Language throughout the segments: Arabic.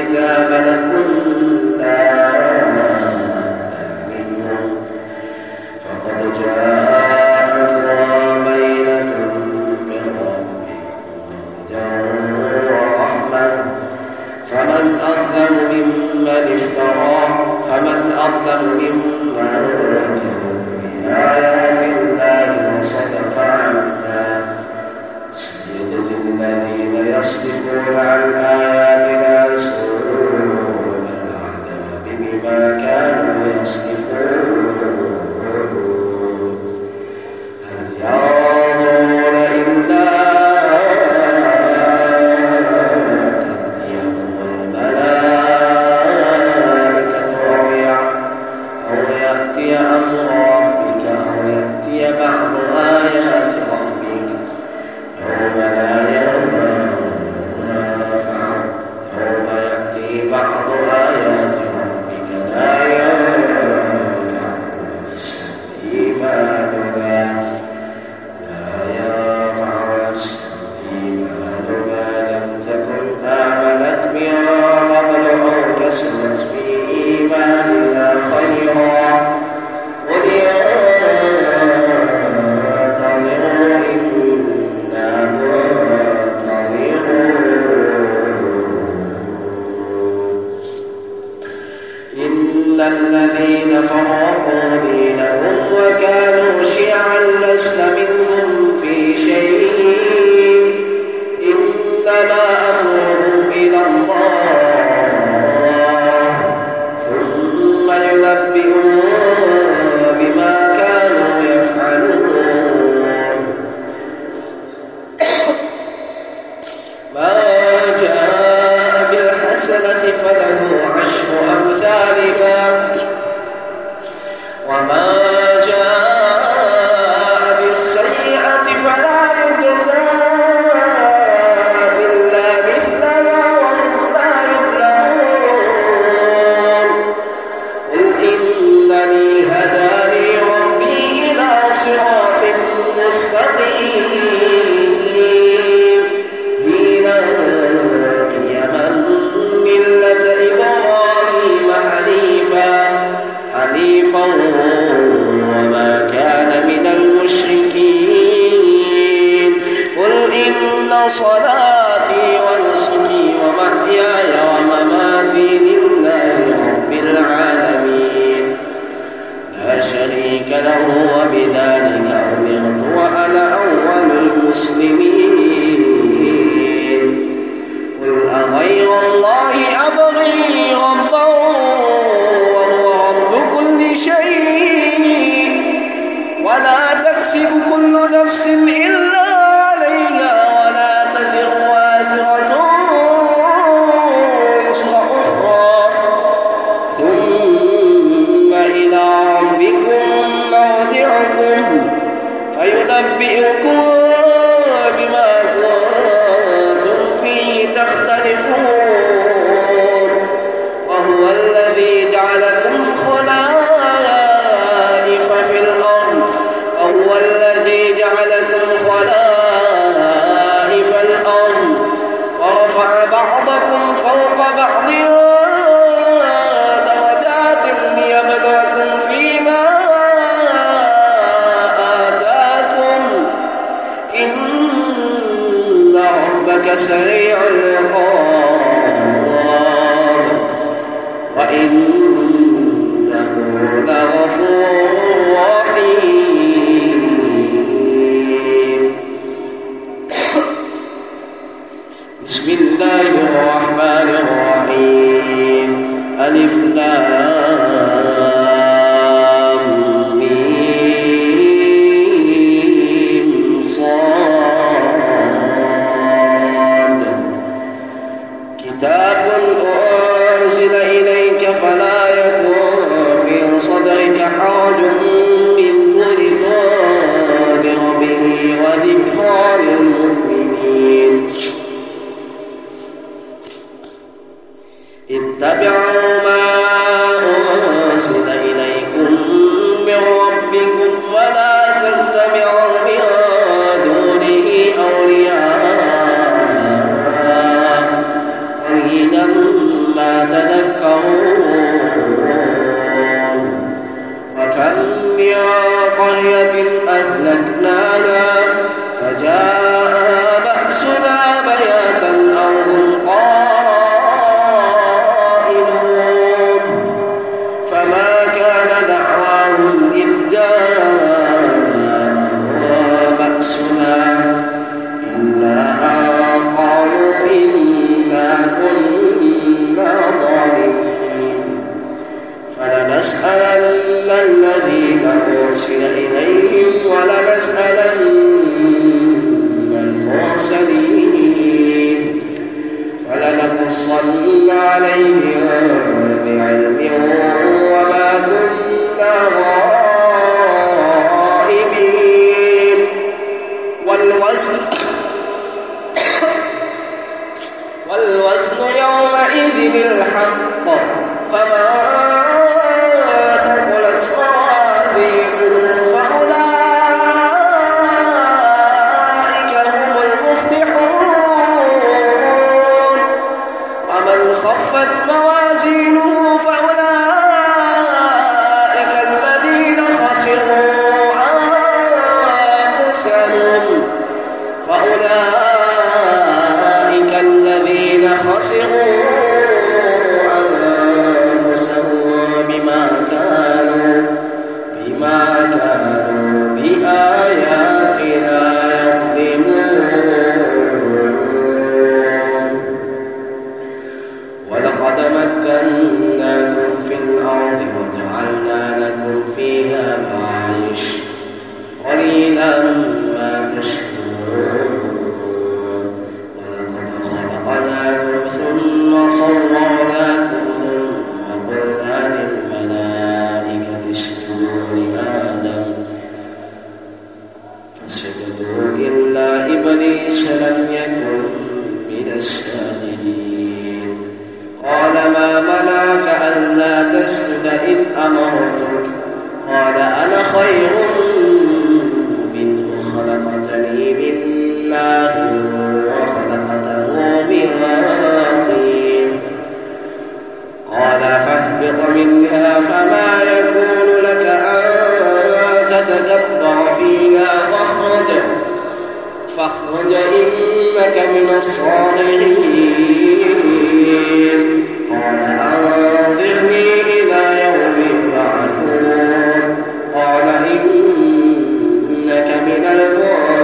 الكتاب لكنا say إنك من الصالحين. قال أنظرني إلى يوم يبعثون. قال إنك من المنظرين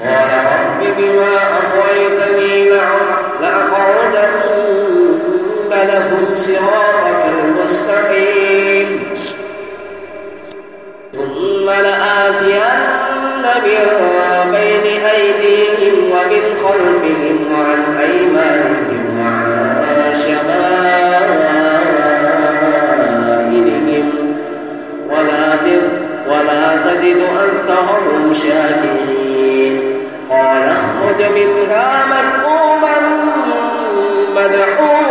قال رب بما أغويتني لأقعدن لهم صراطا تجد أكثرهم شاكرين. قال اخرج منها مذءوما مدحورا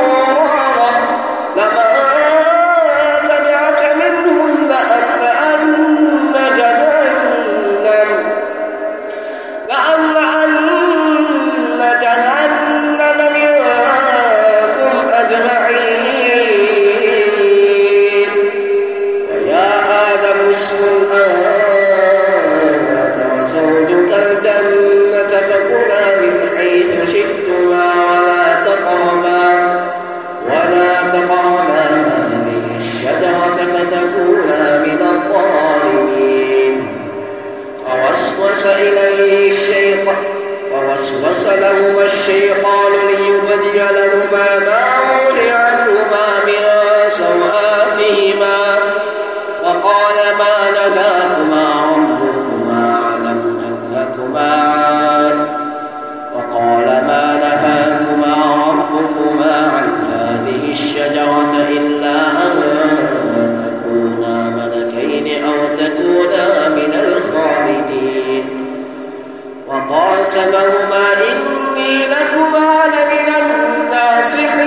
قسمهما إني لكما لمن الناصحين.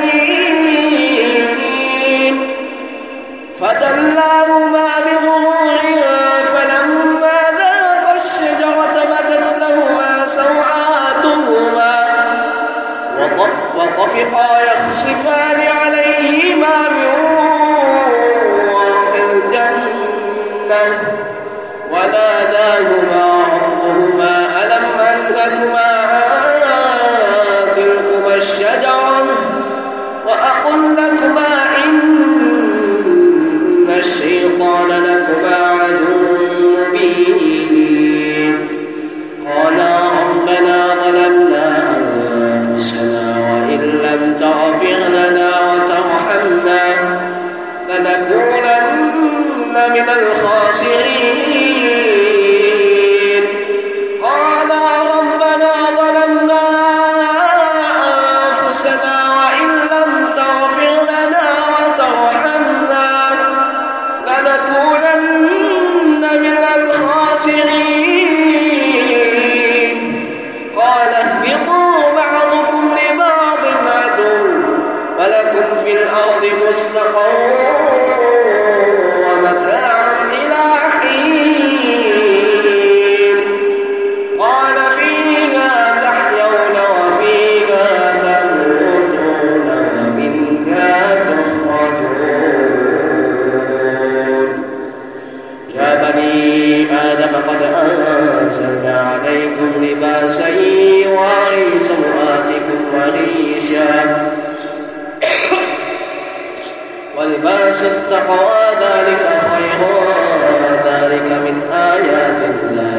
فدلاهما بغرور فلما ذاق الشجرة بدت لهما سوآتهما وطفقا يخصفان عليهما الخاسرين. الناس اتقوا ذلك خير. ذلك من آيات الله.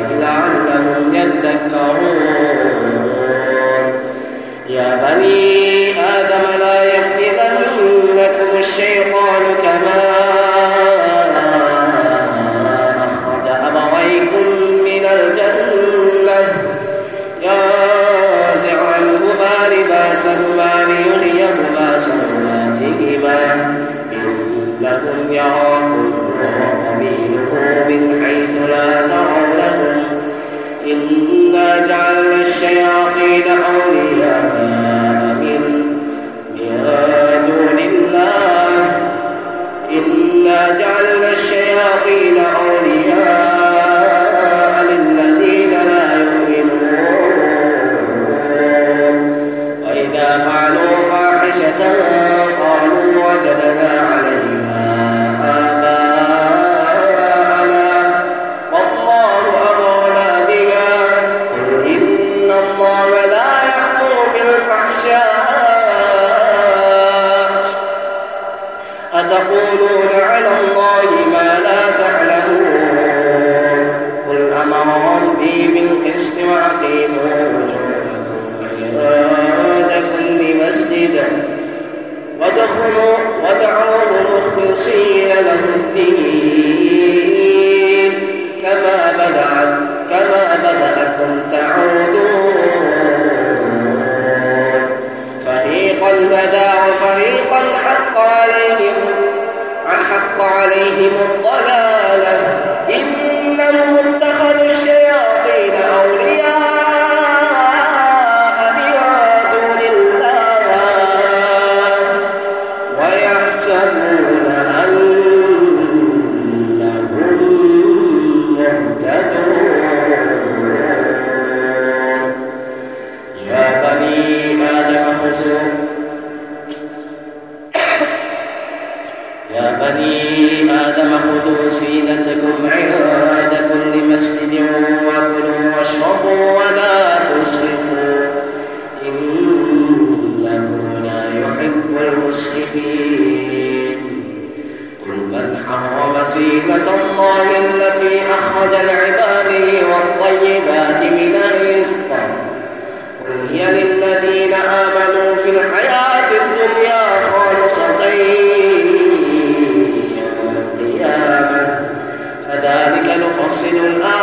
فصل الآية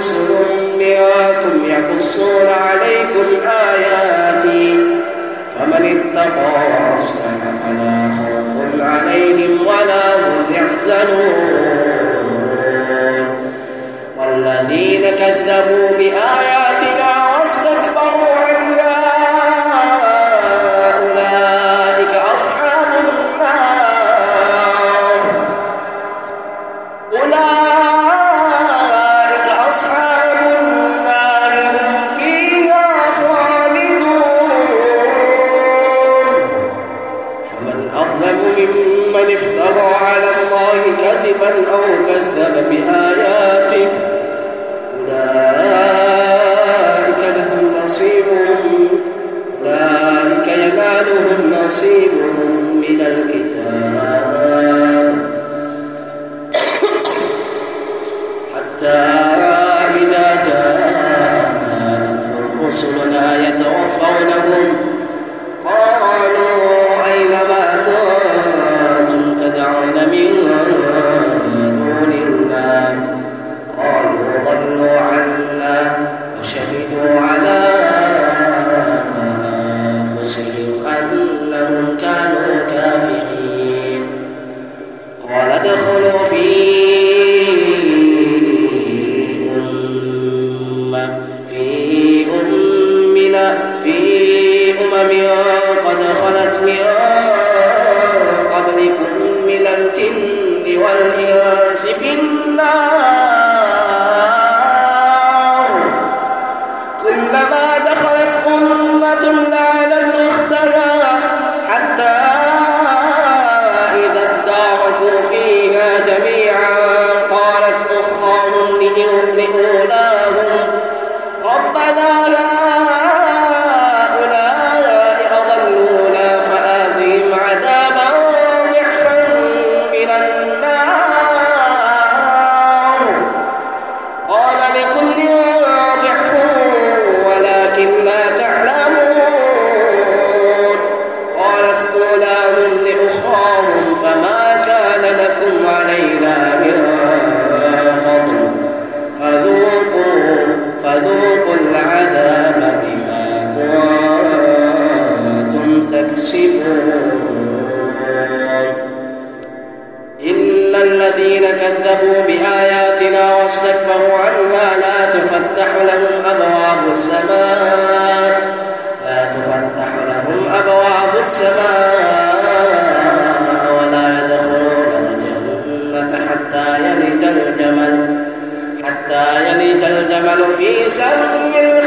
رسل منكم يقصون عليكم آياتي فمن اتقى وأصلح فلا خوف عليهم ولا هم يحزنون. والذين كذبوا بآياتنا حتى إذا جاءتهم رسلنا يتوفونهم. في سمي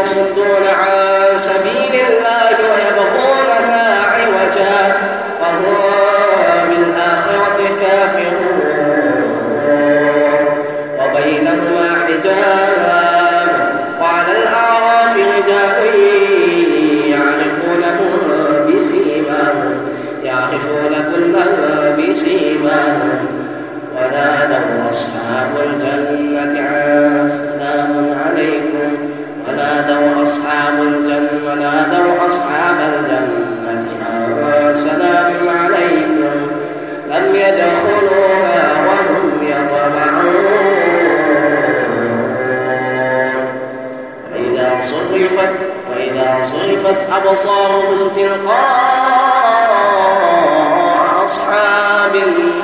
يصدون عن سبيل الله. رسل ربنا بالحق فهل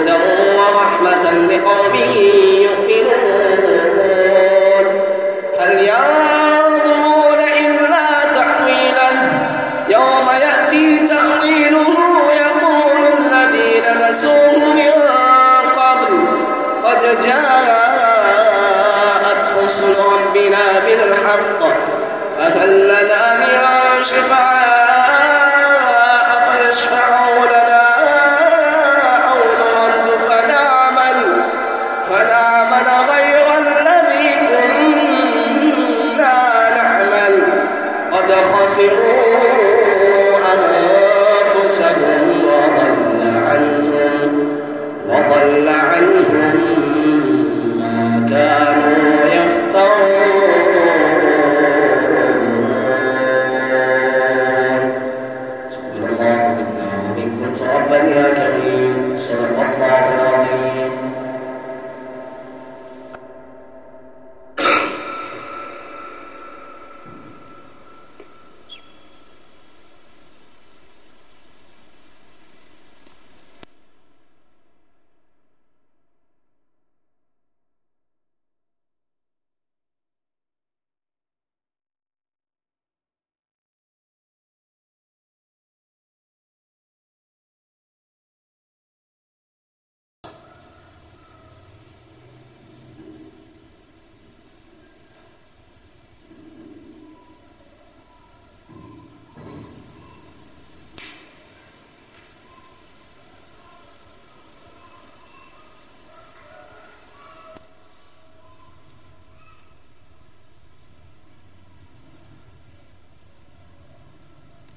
لنا من شفاعة